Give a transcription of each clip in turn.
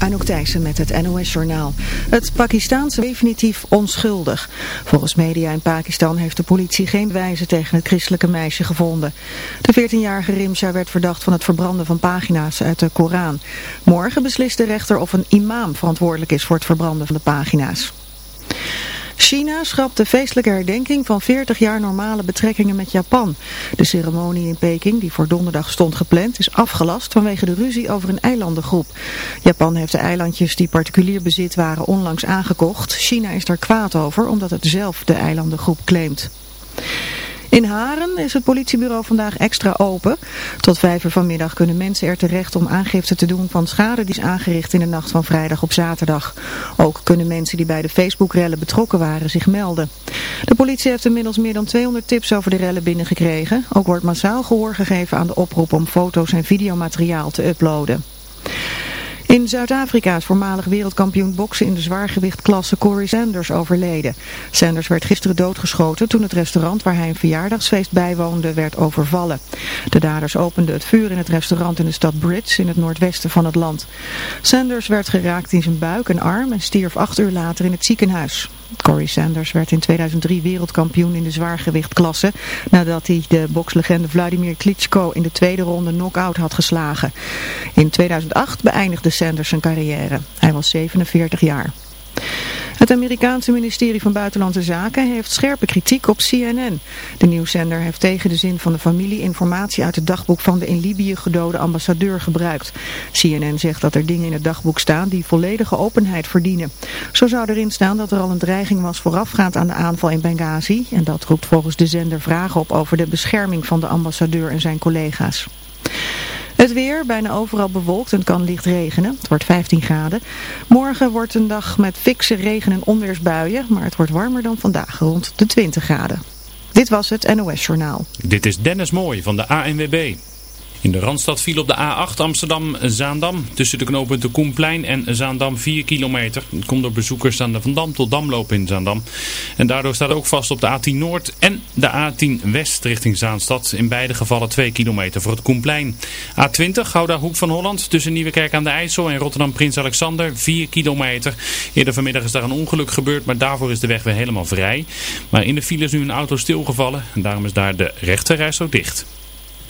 Anouk Thijssen met het NOS-journaal. Het Pakistaanse definitief onschuldig. Volgens media in Pakistan heeft de politie geen wijze tegen het christelijke meisje gevonden. De 14-jarige Rimsha werd verdacht van het verbranden van pagina's uit de Koran. Morgen beslist de rechter of een imam verantwoordelijk is voor het verbranden van de pagina's. China schrapt de feestelijke herdenking van 40 jaar normale betrekkingen met Japan. De ceremonie in Peking, die voor donderdag stond gepland, is afgelast vanwege de ruzie over een eilandengroep. Japan heeft de eilandjes die particulier bezit waren onlangs aangekocht. China is daar kwaad over omdat het zelf de eilandengroep claimt. In Haren is het politiebureau vandaag extra open. Tot vijf uur vanmiddag kunnen mensen er terecht om aangifte te doen van schade die is aangericht in de nacht van vrijdag op zaterdag. Ook kunnen mensen die bij de Facebook-rellen betrokken waren zich melden. De politie heeft inmiddels meer dan 200 tips over de rellen binnengekregen. Ook wordt massaal gehoor gegeven aan de oproep om foto's en videomateriaal te uploaden. In Zuid-Afrika is voormalig wereldkampioen boksen in de zwaargewichtklasse Corey Sanders overleden. Sanders werd gisteren doodgeschoten toen het restaurant waar hij een verjaardagsfeest bijwoonde werd overvallen. De daders openden het vuur in het restaurant in de stad Brits in het noordwesten van het land. Sanders werd geraakt in zijn buik en arm en stierf acht uur later in het ziekenhuis. Corey Sanders werd in 2003 wereldkampioen in de zwaargewichtklasse nadat hij de bokslegende Vladimir Klitschko in de tweede ronde knock-out had geslagen. In 2008 beëindigde Sanders zijn carrière. Hij was 47 jaar. Het Amerikaanse ministerie van Buitenlandse Zaken heeft scherpe kritiek op CNN. De nieuwszender heeft tegen de zin van de familie informatie uit het dagboek van de in Libië gedode ambassadeur gebruikt. CNN zegt dat er dingen in het dagboek staan die volledige openheid verdienen. Zo zou erin staan dat er al een dreiging was voorafgaand aan de aanval in Benghazi. En dat roept volgens de zender vragen op over de bescherming van de ambassadeur en zijn collega's. Het weer, bijna overal bewolkt en kan licht regenen. Het wordt 15 graden. Morgen wordt een dag met fikse regen- en onweersbuien, maar het wordt warmer dan vandaag, rond de 20 graden. Dit was het NOS Journaal. Dit is Dennis Mooij van de ANWB. In de Randstad viel op de A8 Amsterdam-Zaandam tussen de knooppunten Koenplein en Zaandam 4 kilometer. Het komt door bezoekers aan de Van Dam tot Damloop in Zaandam. En daardoor staat ook vast op de A10 Noord en de A10 West richting Zaanstad. In beide gevallen 2 kilometer voor het Koenplein. A20 Gouda Hoek van Holland tussen Nieuwekerk aan de IJssel en Rotterdam Prins Alexander 4 kilometer. Eerder vanmiddag is daar een ongeluk gebeurd, maar daarvoor is de weg weer helemaal vrij. Maar in de file is nu een auto stilgevallen en daarom is daar de rechterreis ook dicht.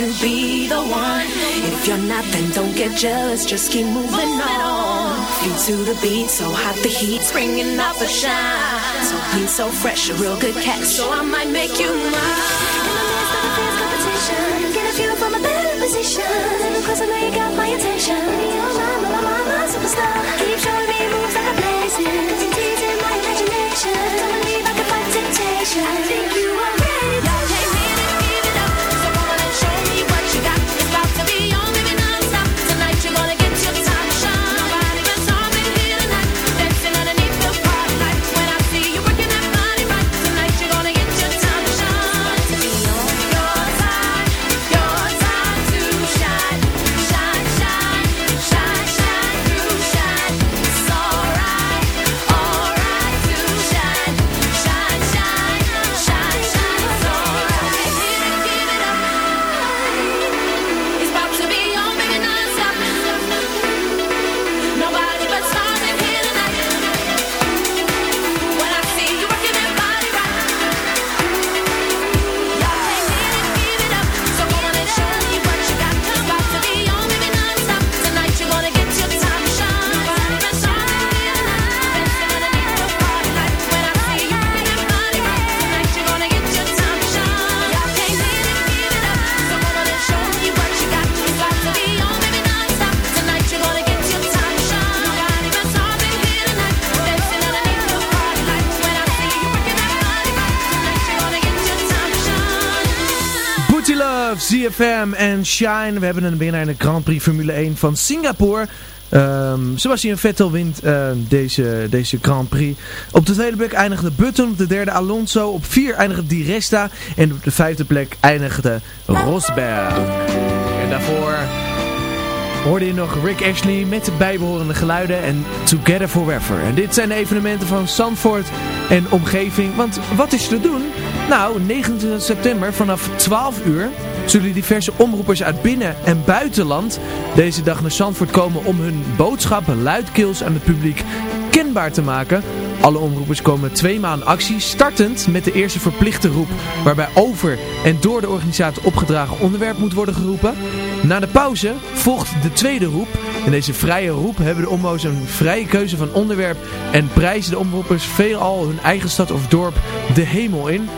You be the one? If you're not, then don't get jealous. Just keep moving on. Feet to the beat, so hot the heat's bringing out the shine. So clean, so fresh, a real good catch. So I might make you mine. competition. Get a view from a better position. Cause I know you got my attention. You're my, my, my, my superstar. Keep showing me moves that are blazing. ZFM en Shine. We hebben een winnaar in de Grand Prix Formule 1 van Singapore. Ehm Sebastian Vettel wint eh, deze, deze Grand Prix. Op de tweede plek eindigde Button. Op de derde Alonso. Op vier eindigde Di Resta. En op de vijfde plek eindigde Rosberg. En daarvoor hoorde je nog Rick Ashley met de bijbehorende geluiden en Together Forever. En dit zijn de evenementen van Zandvoort en omgeving. Want wat is te doen? Nou, 29 september vanaf 12 uur zullen diverse omroepers uit binnen- en buitenland deze dag naar Zandvoort komen om hun boodschap luidkeels aan het publiek kenbaar te maken. Alle omroepers komen tweemaal in actie, startend met de eerste verplichte roep, waarbij over en door de organisator opgedragen onderwerp moet worden geroepen. Na de pauze volgt de tweede roep. In deze vrije roep hebben de omroepers een vrije keuze van onderwerp en prijzen de omroepers veelal hun eigen stad of dorp de hemel in.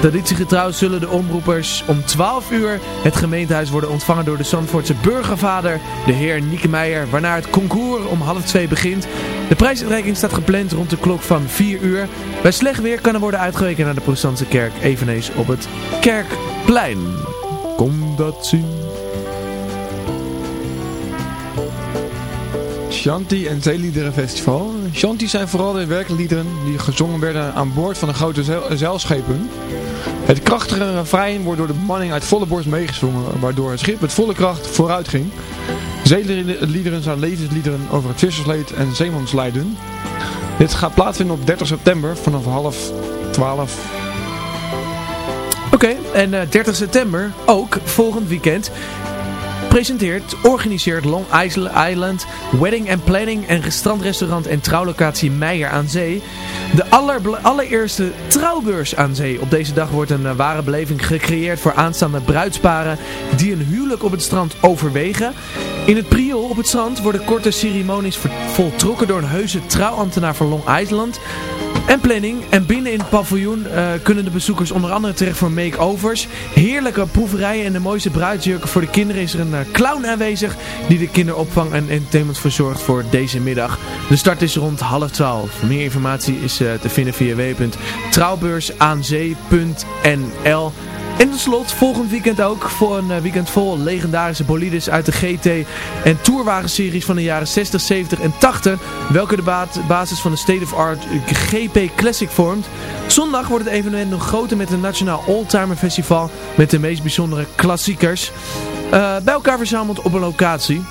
Traditiegetrouw zullen de omroepers om 12 uur het gemeentehuis worden ontvangen door de Zandvoortse burgervader, de heer Nieke Meijer, waarna het concours om half twee begint. De prijsuitreiking staat gepland rond de klok van 4 uur. Bij slecht weer kan er worden uitgeweken naar de protestantse kerk, eveneens op het Kerkplein. Kom dat zien. Shanti en Zeeliederenfestival. Shanti zijn vooral de werkliederen die gezongen werden aan boord van de grote zeil- zeilschepen. Het krachtige refrein wordt door de bemanning uit volle borst meegezongen, waardoor het schip met volle kracht vooruit ging. Zeeliederen zijn levensliederen over het vissersleed en zeemanslijden. Dit gaat plaatsvinden op 30 september vanaf half 12 Oké, en eh, 30 september, ook volgend weekend, presenteert, organiseert Long Island Wedding and Planning en strandrestaurant en trouwlocatie Meijer aan Zee. De allereerste trouwbeurs aan zee. Op deze dag wordt een eh, ware beleving gecreëerd voor aanstaande bruidsparen die een huwelijk op het strand overwegen. In het priool op het strand worden korte ceremonies voltrokken door een heuse trouwambtenaar van Long Island. En planning. En binnen in het paviljoen eh, kunnen de bezoekers onder andere terecht voor make-overs. Heerlijke proeverijen en de mooiste bruidsjurken voor de kinderen is er een eh, clown aanwezig die de kinderopvang en entertainment verzorgt voor deze middag. De start is rond half twaalf. Meer informatie is eh, te vinden via www.trouwbeursaanzee.nl en tot slot, volgend weekend ook, voor een eh, weekend vol legendarische bolides uit de GT en Tourwagenseries van de jaren 60, 70 en 80, welke de ba basis van de State of Art GP Classic vormt. Zondag wordt het evenement nog groter met een Nationaal Oldtimer Festival met de meest bijzondere klassiekers. eh, bij elkaar verzameld op een locatie.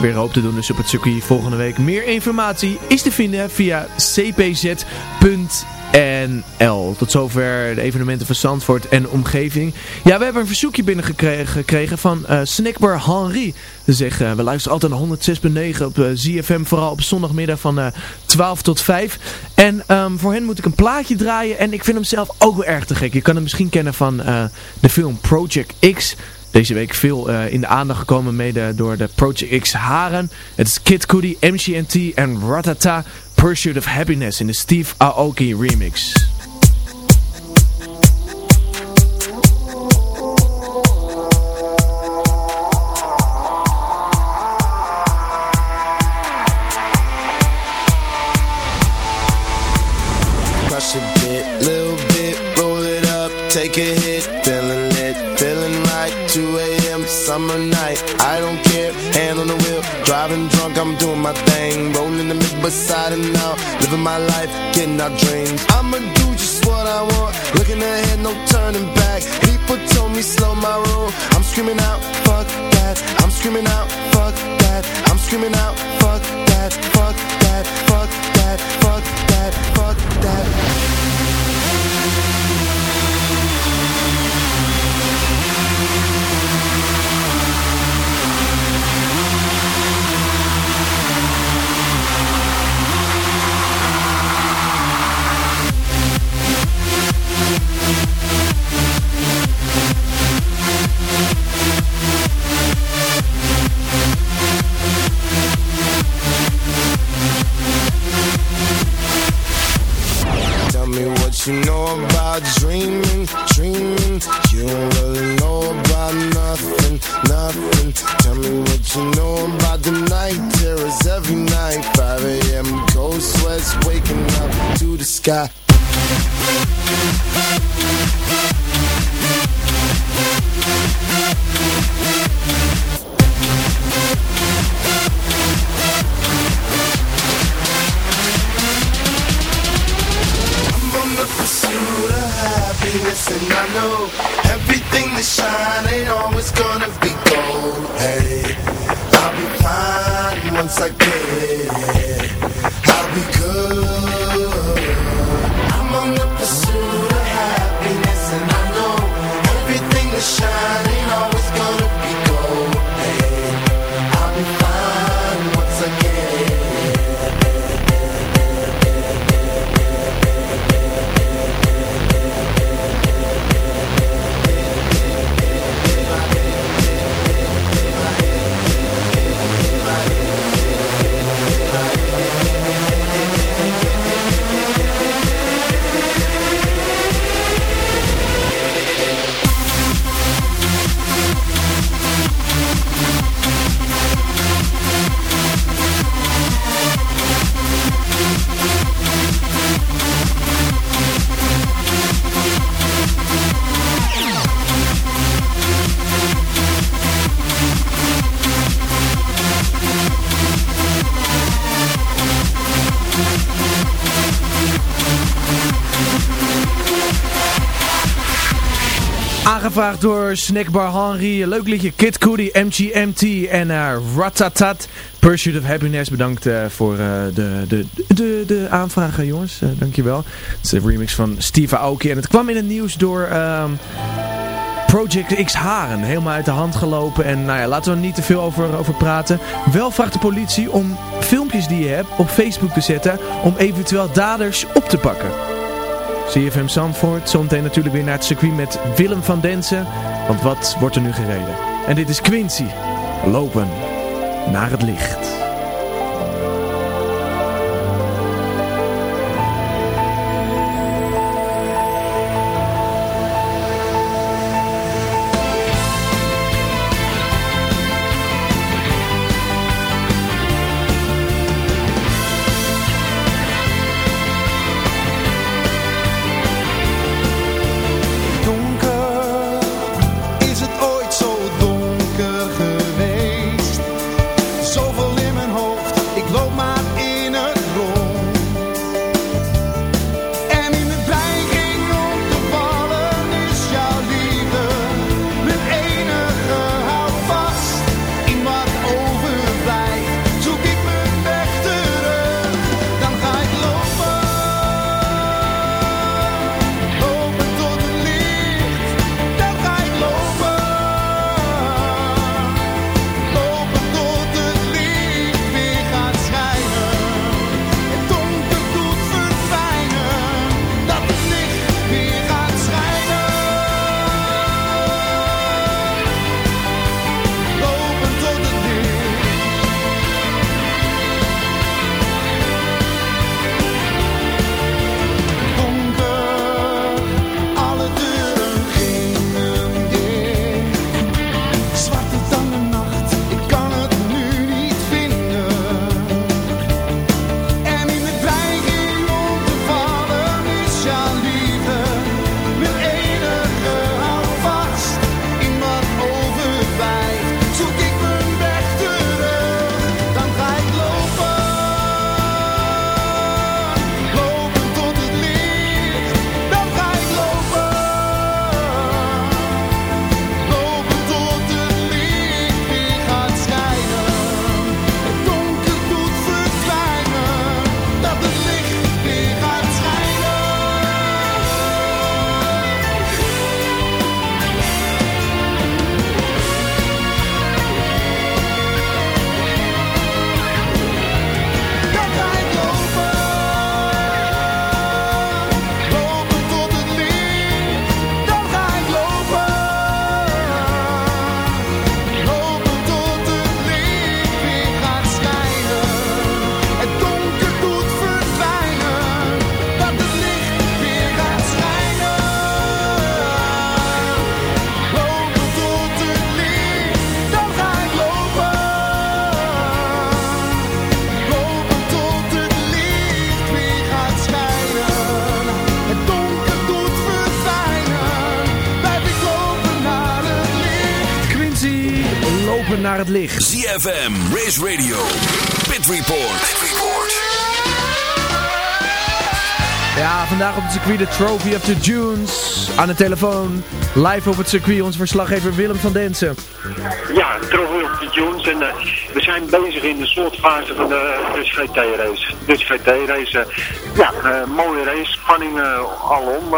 Weer hoop te doen dus op het circuit volgende week. Meer informatie is te vinden via cpz.nl. Tot zover de evenementen van Zandvoort en omgeving. Ja, we hebben een verzoekje binnengekregen gekregen van eh Snackbar Henri. Ze zeggen, eh, we luisteren altijd naar 106.9 op eh, ZFM, vooral op zondagmiddag van eh 12 tot 5. En ehm, voor hen moet ik een plaatje draaien en ik vind hem zelf ook wel erg te gek. Je kan hem misschien kennen van eh, de film Project X. Deze week veel eh, in de aandacht gekomen mede door de Project X Haren. Het is Kid Cudi, MGMT en Ratata Pursuit of Happiness in de Steve Aoki remix. It take a summer night, I don't care, hand on the wheel, driving drunk, I'm doing my thing, rolling the mid beside and out, living my life, getting our dreams. I'ma do just what I want, looking ahead, no turning back. People told me slow my roll, I'm screaming out, fuck that, I'm screaming out, fuck that, I'm screaming out, fuck that, fuck that, fuck that, fuck that, fuck that. Aangevraagd door Snackbar Henry, leuk liedje Kid Cudi, MGMT en eh, Ratatat. Pursuit of Happiness, bedankt eh, voor eh, de, de, de, de aanvraag eh, jongens, dankjewel. Het is een remix van Steve Aoki en het kwam in het nieuws door... ehm, Project X Haren. Helemaal uit de hand gelopen. En nou ja, laten we er niet te veel over, over praten. Wel vraagt de politie om filmpjes die je hebt op Facebook te zetten. Om eventueel daders op te pakken. CFM Zandvoort. Zometeen natuurlijk weer naar het circuit met Willem van Densen. Want wat wordt er nu gereden? En dit is Quincy. Lopen naar het licht. Naar het licht. ZFM, Race Radio, Pit Report. Pit Report. Ja, vandaag op het circuit de Trophy of the Dunes. Aan de telefoon, live op het circuit, onze verslaggever Willem van Densen. Ja, Trophy of the Dunes en eh, we zijn bezig in de slotfase van de Dutch GT race. Dutch GT race, eh, ja, eh, mooie race, spanning alom.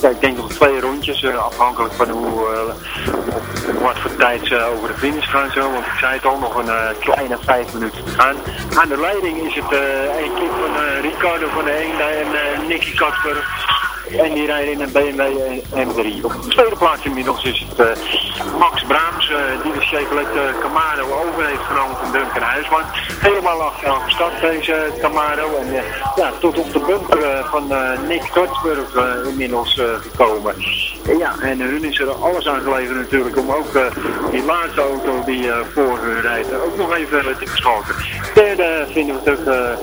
ja, ik denk nog twee rondjes, afhankelijk van hoe, op wat voor tijd ze over de finish gaan zo. Want ik zei het al, nog een kleine vijf minuten te gaan. Aan de leiding is het een kip van Ricardo van de Eende en Nicky Kasper. En die rijden in een BMW M3. Op de tweede plaats inmiddels is het eh, Max Braams, eh, die de Chevrolet uh, Camaro over heeft genomen van Duncan Huisman. Helemaal achteraan gestart deze Camaro. En eh, ja, tot op de bumper eh, van eh, Nick Tortsburg eh, inmiddels eh, gekomen. En ja, en hun is er alles aan gelegen natuurlijk om ook eh, die laatste auto die eh, voor hun rijdt eh, ook nog even eh, te verschalken. Derde vinden we terug eh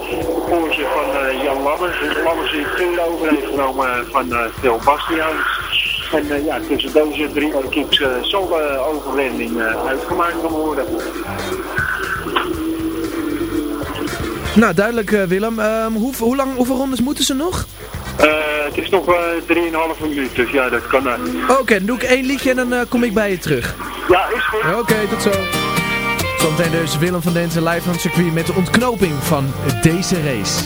Porsche van eh, Jan Lammers. Lammers die het over heeft genomen eh, van eh, Phil Bastiaans. En eh, ja, tussen deze drie equipes eh, zal de overwinning eh, uitgemaakt gaan worden. Nou, duidelijk eh, Willem. Ehm, hoe, hoe lang, hoeveel rondes moeten ze nog? Eh, het is nog eh 3,5 minuut, dus ja, dat kan. eh. Oké, dan doe ik één liedje en dan eh, kom ik bij je terug. Ja, is goed. Oké, tot zo. Zometeen dus Willem van Densen live van het circuit met de ontknoping van deze race.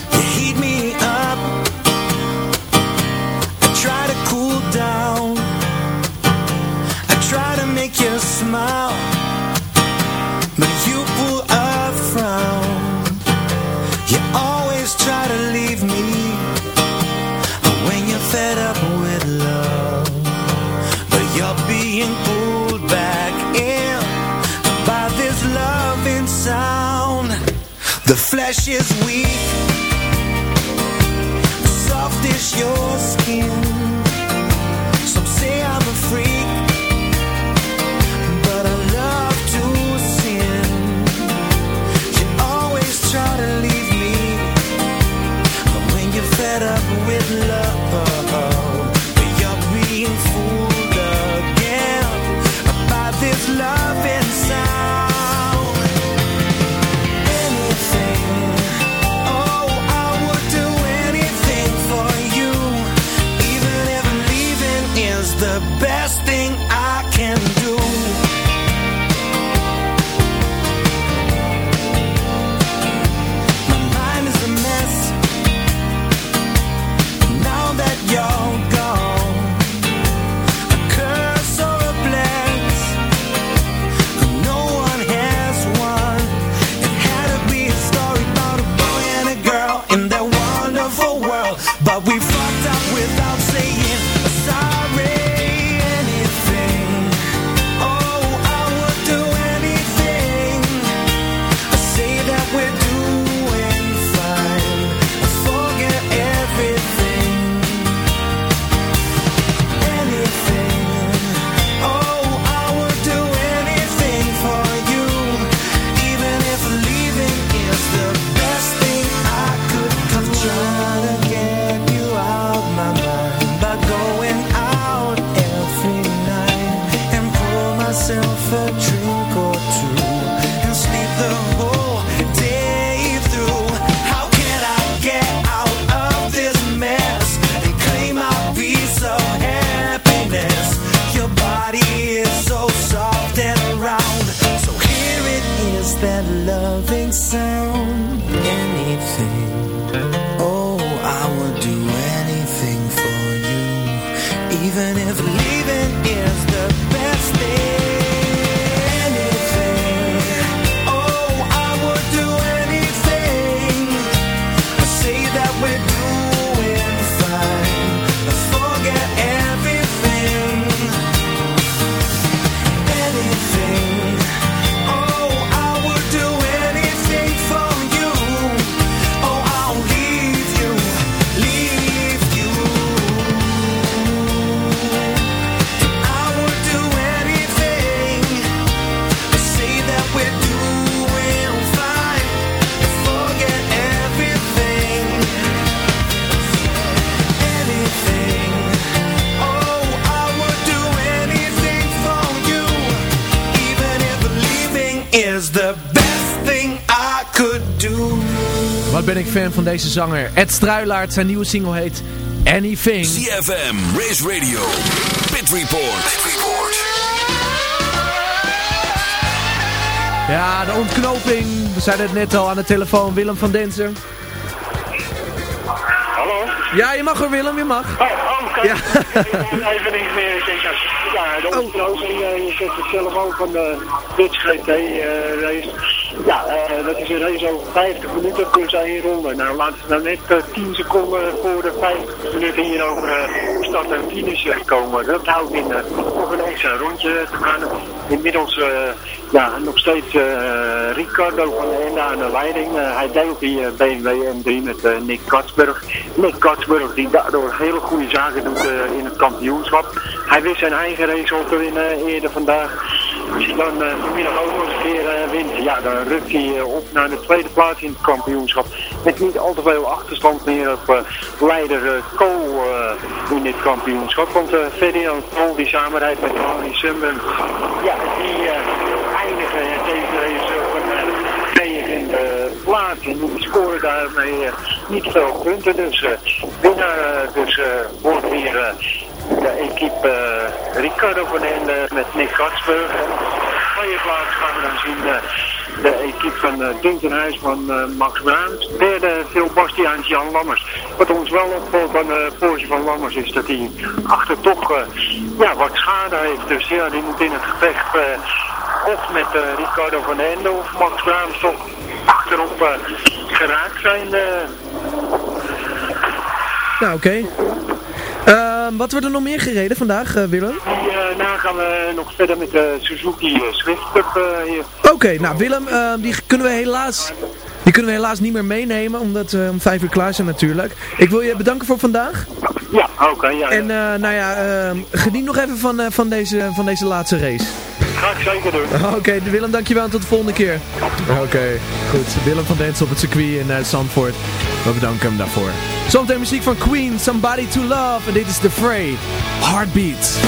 Make you smile. But you pull a frown. You always try to leave me when you're fed up with love. But you're being pulled back in by this loving sound. The flesh is weak soft is your van deze zanger. Ed Struilaert, zijn nieuwe single heet Anything. CFM, Race Radio, Pit Report. Pit Report. Ja, de ontknoping. We zeiden het net al aan de telefoon. Willem van Densen. Hallo? Ja, je mag er Willem, je mag. Oh, oh oké. Ja. Even niet meer. Ik denk, dat- ja, de ontknoping, eh, je zegt het zelf ook van de Dutch GT eh, race. Ja, eh, dat is een race over 50 minuten plus één ronde. Nou, laten we nou net eh, 10 seconden voor de 50 minuten hier over eh, start en finish eh, komen. Dat houdt in eh, nog een extra rondje te gaan. Inmiddels eh, ja, nog steeds eh, Ricardo van de Ende aan de leiding. Eh, hij deelt die eh, BMW M3 met eh, Nick Katsburg. Nick Katsburg die daardoor hele goede zaken doet eh, in het kampioenschap. Hij wist zijn eigen race al te winnen eerder vandaag. Als hij dan eh, vanmiddag ook nog eens een keer eh, wint, ja, dan rukt hij eh, op naar de tweede plaats in het kampioenschap. Met niet al te veel achterstand meer op eh, leider eh, eh, in dit kampioenschap. Want Ferdinand Cole die samenrijdt met Harry Sunburn, ja, die eh, eindigen deze race op een eh, negende plaats. En die scoren daarmee eh, niet veel punten. Dus eh, winnaar eh, dus, eh, wordt eh, de equipe eh, Ricardo van Ende met Nick de tweede plaats gaan we dan zien eh, de equipe van uh, eh, Max Bruins. Derde Phil Bastiaans, Jan Lammers. Wat ons wel opvalt aan de Porsche van Lammers is dat hij achter toch ja, wat schade heeft. Dus ja, die moet in het gevecht of met Ricardo van Ende of Max Bruins toch achterop geraakt zijn. Nou, oké. Wat wordt er nog meer gereden vandaag, eh, Willem? Die, eh, daarna gaan we nog verder met de Suzuki eh, Swift Cup hier. Oké, nou Willem, ehm, die kunnen we helaas... Die kunnen we helaas niet meer meenemen, omdat we om vijf uur klaar zijn natuurlijk. Ik wil je bedanken voor vandaag. Ja, oké. ja, En eh, nou ja, ehm, geniet nog even van, eh, van, deze, van deze laatste race. Ga ik zeker doen. Oké, Willem, dankjewel en tot de volgende keer. Oké, goed. Willem van Dens op het circuit in uh, Zandvoort. We bedanken hem daarvoor. Zometeen muziek van Queen, Somebody to Love. En dit is The Fray, Heartbeat.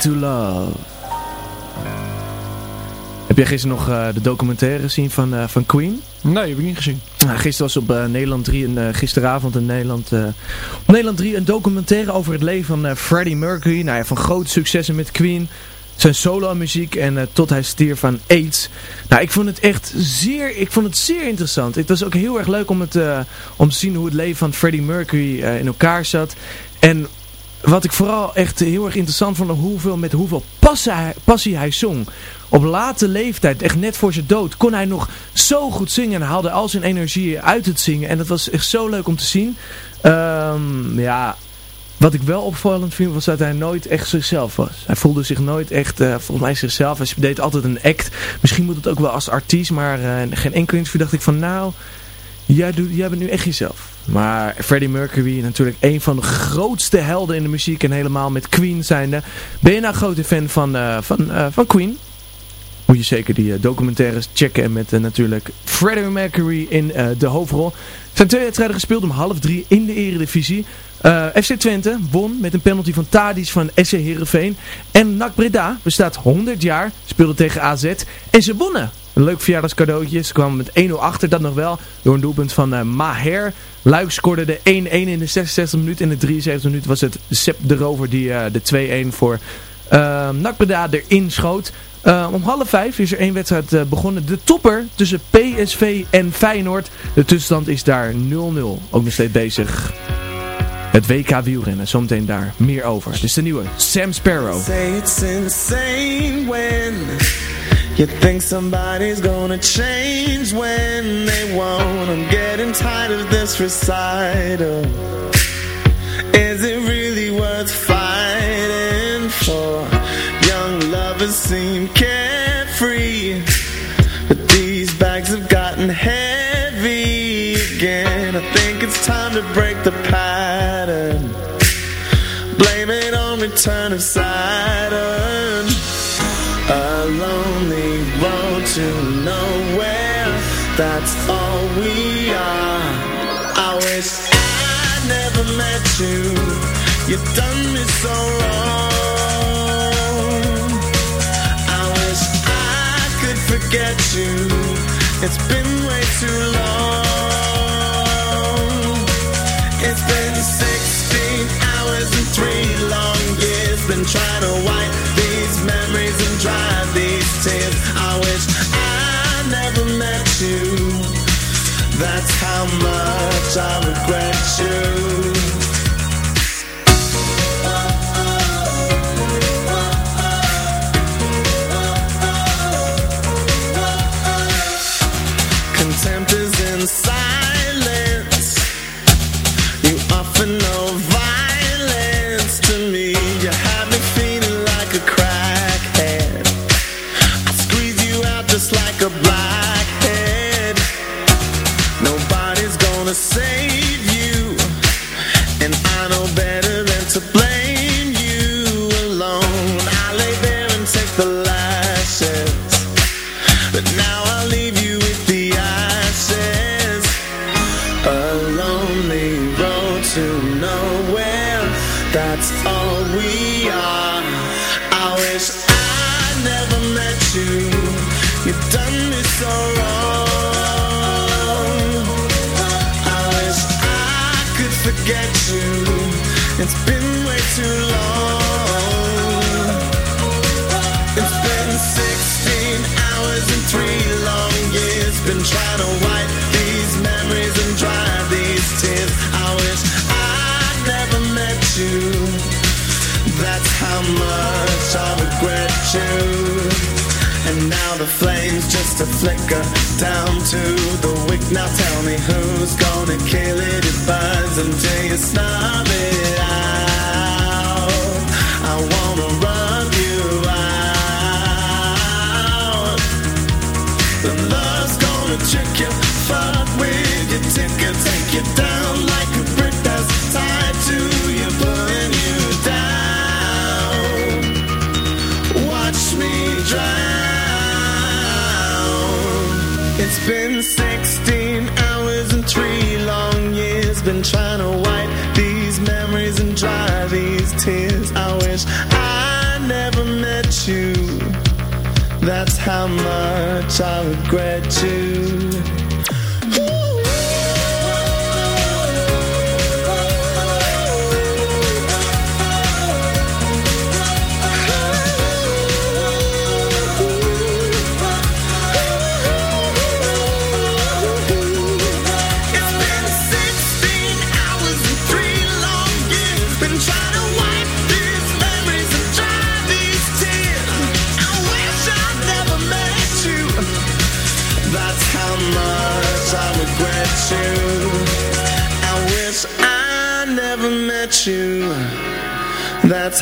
To love. Heb jij gisteren nog eh, de documentaire gezien van, eh, van Queen? Nee, heb ik niet gezien. Nou, gisteren was op eh, Nederland 3, en, gisteravond in Nederland, op Nederland 3 een documentaire over het leven van Freddie Mercury. Nou ja, van grote successen met Queen, zijn solo muziek en tot hij stierf van AIDS. Nou, ik vond het echt zeer, ik vond het zeer interessant. Het was ook heel erg leuk om, het, om te zien hoe het leven van Freddie Mercury in elkaar zat. En wat ik vooral echt heel erg interessant vond, hoeveel, met hoeveel passie hij, zong. Op late leeftijd, echt net voor zijn dood, kon hij nog zo goed zingen. En haalde al zijn energie uit het zingen. En dat was echt zo leuk om te zien. Ehm, ja, wat ik wel opvallend vind, was dat hij nooit echt zichzelf was. Hij voelde zich nooit echt, eh, volgens mij zichzelf. Hij deed altijd een act. Misschien moet het ook wel als artiest, maar eh, geen enkel interview dacht ik van nou... Jij, doet, jij bent nu echt jezelf. Maar Freddie Mercury, natuurlijk een van de grootste helden in de muziek. En helemaal met Queen zijnde. Ben je nou grote fan van, eh, van, eh, van Queen? Moet je zeker die eh, documentaires checken. En met natuurlijk Freddie Mercury in de hoofdrol. Er zijn twee wedstrijden gespeeld om half drie in de eredivisie. FC Twente won met een penalty van Tadis van SC Heerenveen. En NAC Breda bestaat 100 jaar, speelde tegen AZ en ze wonnen. Een leuk verjaardagscadeautje. Ze kwamen met 1-0 achter, dat nog wel. Door een doelpunt van eh, Maher. Luik scoorde de 1-1 in de 66 minuut. In de 73 minuut was het Sepp de Rover die eh, de 2-1 voor uh, NAC Breda erin schoot. Uh, om half vijf is er één wedstrijd uh, begonnen. De topper tussen PSV en Feyenoord. De tussenstand is daar 0-0. Ook nog steeds bezig. Het WK wielrennen, zometeen daar meer over. Dit is de nieuwe Sam Sparrow. You think somebody's gonna change when they won't. I'm getting tired of this recital. Is it really worth fighting for? Young lovers seem carefree, but these bags have gotten heavy again. I think it's time to break the pattern. Blame it on return of Saturn. Lonely road to nowhere. That's all we are. I wish I never met you. You've done me so wrong. I wish I could forget you. It's been way too long. It's been 16 hours and three long years. Been trying to wipe these memories and dry these tears. I wish I never met you. That's how much I regret you. How much I regret you.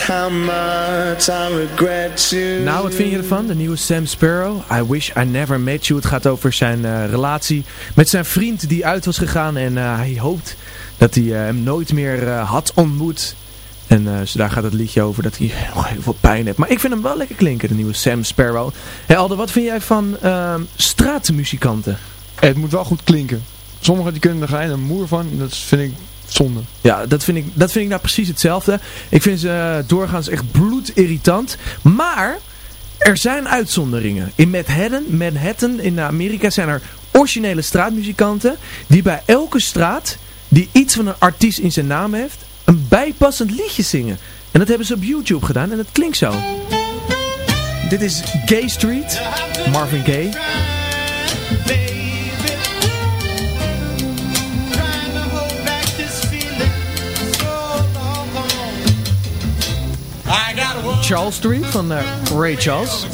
How much I regret you. Nou, wat vind je ervan? De nieuwe Sam Sparrow. I wish I never met you. Het gaat over zijn eh, relatie met zijn vriend die uit was gegaan. En eh, hij hoopt dat hij eh, hem nooit meer eh, had ontmoet. En eh, dus daar gaat het liedje over dat hij nog heel veel pijn heeft. Maar ik vind hem wel lekker klinken, de nieuwe Sam Sparrow. Hey Alder, wat vind jij van ehm, straatmuzikanten? Het moet wel goed klinken. Sommigen die kunnen er geen een moer van. Dat vind ik zonde. Ja, dat vind, ik, dat vind ik nou precies hetzelfde. Ik vind ze eh, doorgaans echt bloedirritant. Maar er zijn uitzonderingen. In Manhattan, Manhattan in Amerika zijn er originele straatmuzikanten die bij elke straat die iets van een artiest in zijn naam heeft, een bijpassend liedje zingen. En dat hebben ze op YouTube gedaan en dat klinkt zo. Dit is Gay Street, Marvin Gaye. Charles Street van eh, Ray Charles.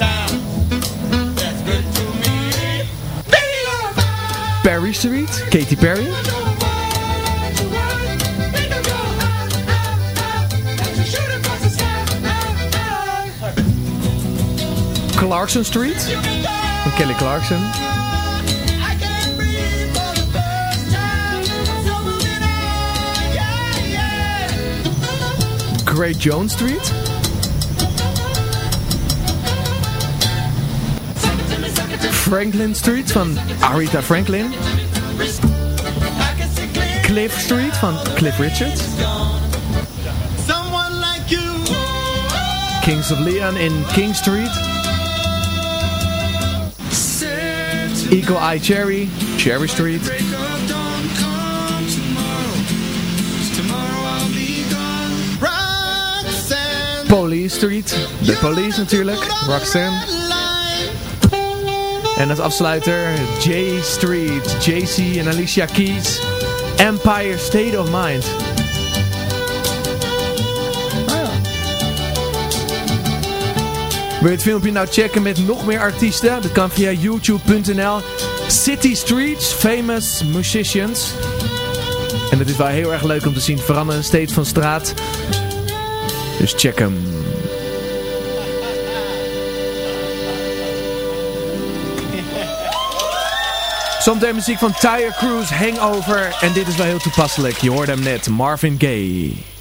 Perry Street, Katy Perry. Clarkson Street van Kelly Clarkson. Great Jones Street. Franklin Street van Aretha Franklin. Cliff Street van Cliff Richard. Someone like you. Kings of Leon in King Street. Eagle Eye Cherry, Cherry Street. Police Street, de police natuurlijk, Roxanne. En als afsluiter J Street, JC en Alicia Keys, Empire State of Mind. Wil je het filmpje nou checken met nog meer artiesten? Dat kan via youtube.nl City Streets Famous Musicians. En het is wel heel erg leuk om te zien veranderen steeds van straat. Dus check hem. Zometeen muziek van Tire Cruise, Hangover. En dit is wel heel toepasselijk. Je hoorde hem net, Marvin Gaye.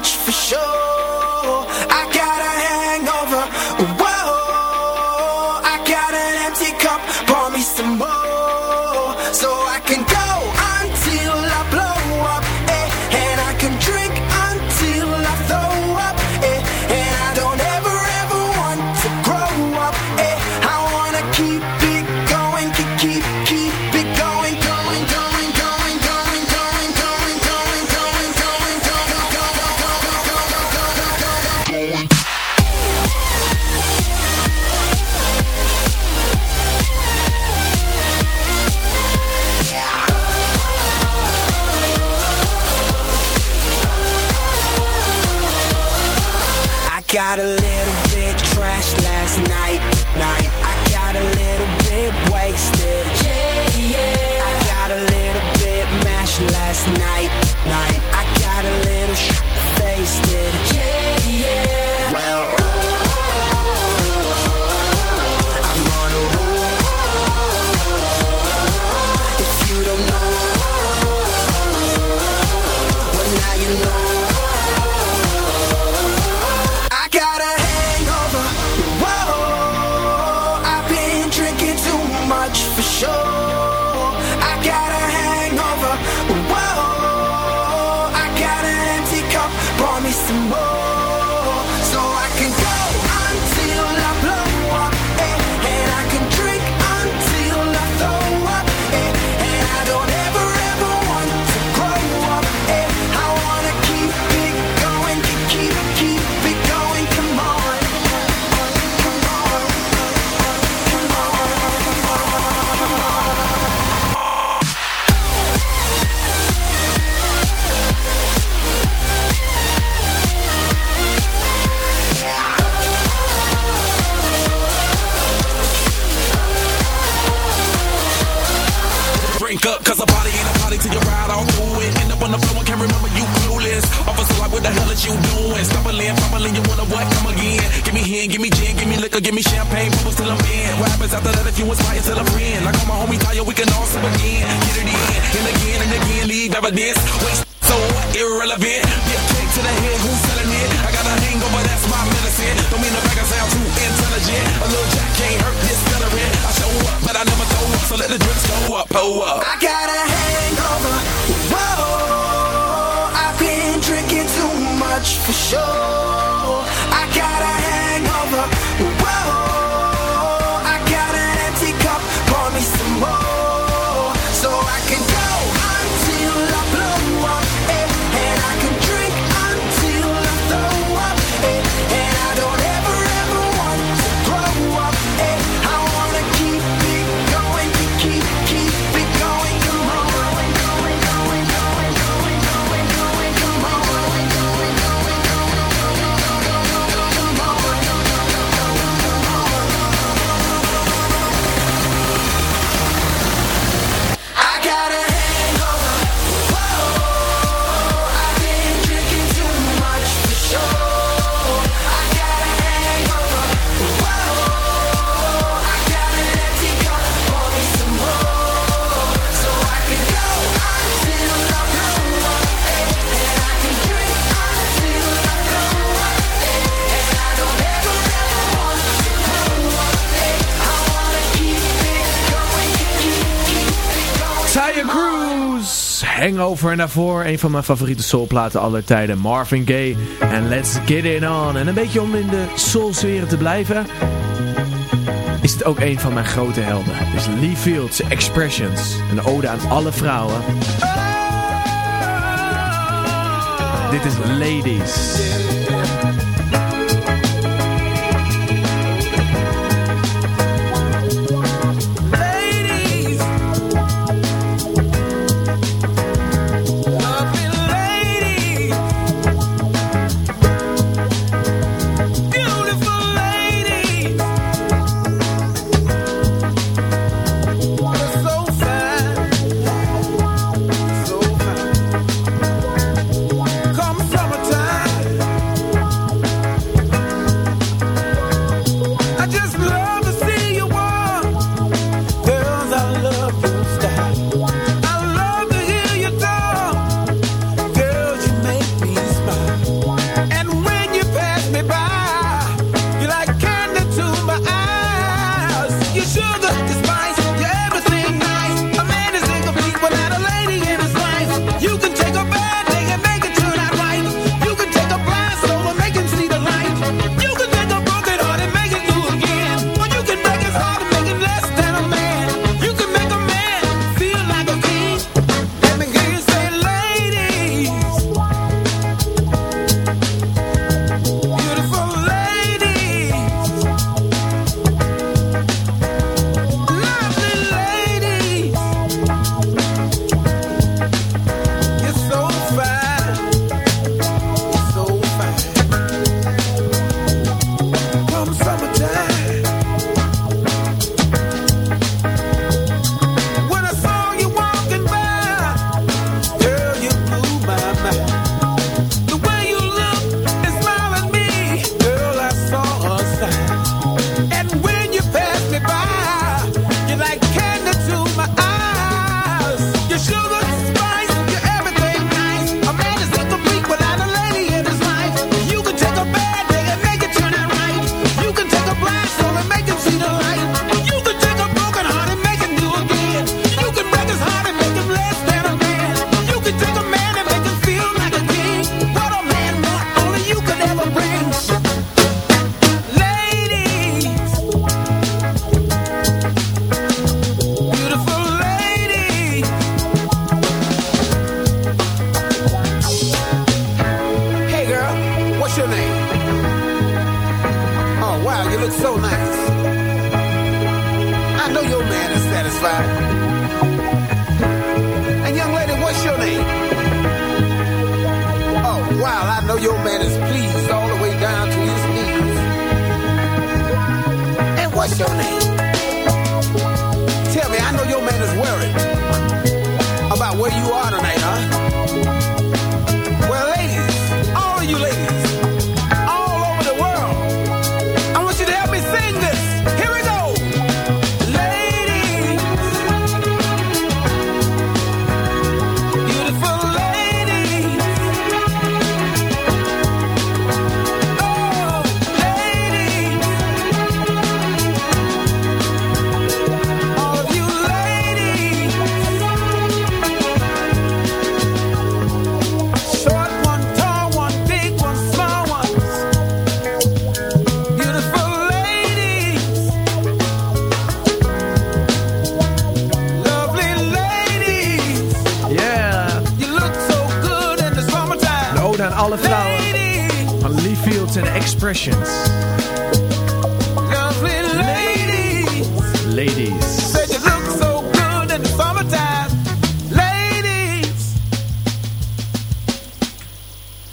much for sure. Over en daarvoor een van mijn favoriete soulplaten aller tijden, Marvin Gaye. En Let's Get It On. En een beetje om in de soulsfeer te blijven, is het ook een van mijn grote helden. Dus Lee Fields' Expressions, een ode aan alle vrouwen. Dit is Ladies.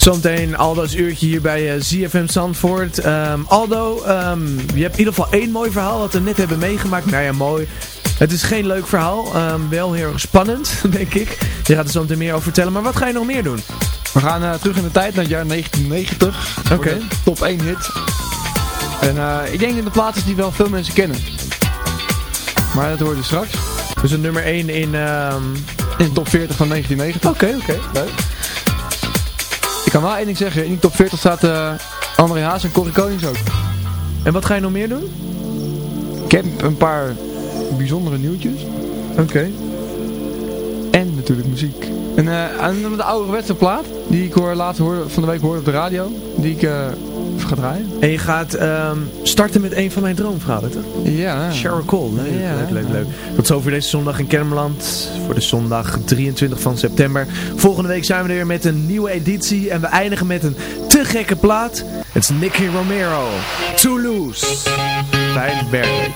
Zometeen Aldo's uurtje hier bij eh, ZFM Zandvoort. Ehm, Aldo, ehm, je hebt in ieder geval één mooi verhaal wat we net hebben meegemaakt. Nou ja, mooi. Het is geen leuk verhaal. ehm, wel heel erg spannend, denk ik. Je gaat er zo meteen meer over vertellen. Maar wat ga je nog meer doen? We gaan eh, terug in de tijd naar het jaar 1990. Voor Oké. Top 1 hit. En eh, ik denk in de plaatsen die wel veel mensen kennen. Maar dat hoort je straks. Dus een nummer 1 in... In de top 40 van 1990. Oké, oké. Leuk. Ik kan wel één ding zeggen. In die top 40 staat eh André Haas en Corrie Konings ook. En wat ga je nog meer doen? Ik heb een paar bijzondere nieuwtjes. Oké. En natuurlijk muziek. En en de ouderwetse plaat, die ik hoor, laatst hoorde, van de week hoorde op de radio, die ik eh, ga draaien. En je gaat ehm, starten met een van mijn droomverhalen, toch? Ja. Cheryl Cole. Leuk, Ja, leuk, leuk, ja. leuk. Tot zover deze zondag in Kermeland. Voor de zondag 23 van september. Volgende week zijn we er weer met een nieuwe editie. En we eindigen met een te gekke plaat. Het is Nicky Romero. Toulouse. Fijn werk.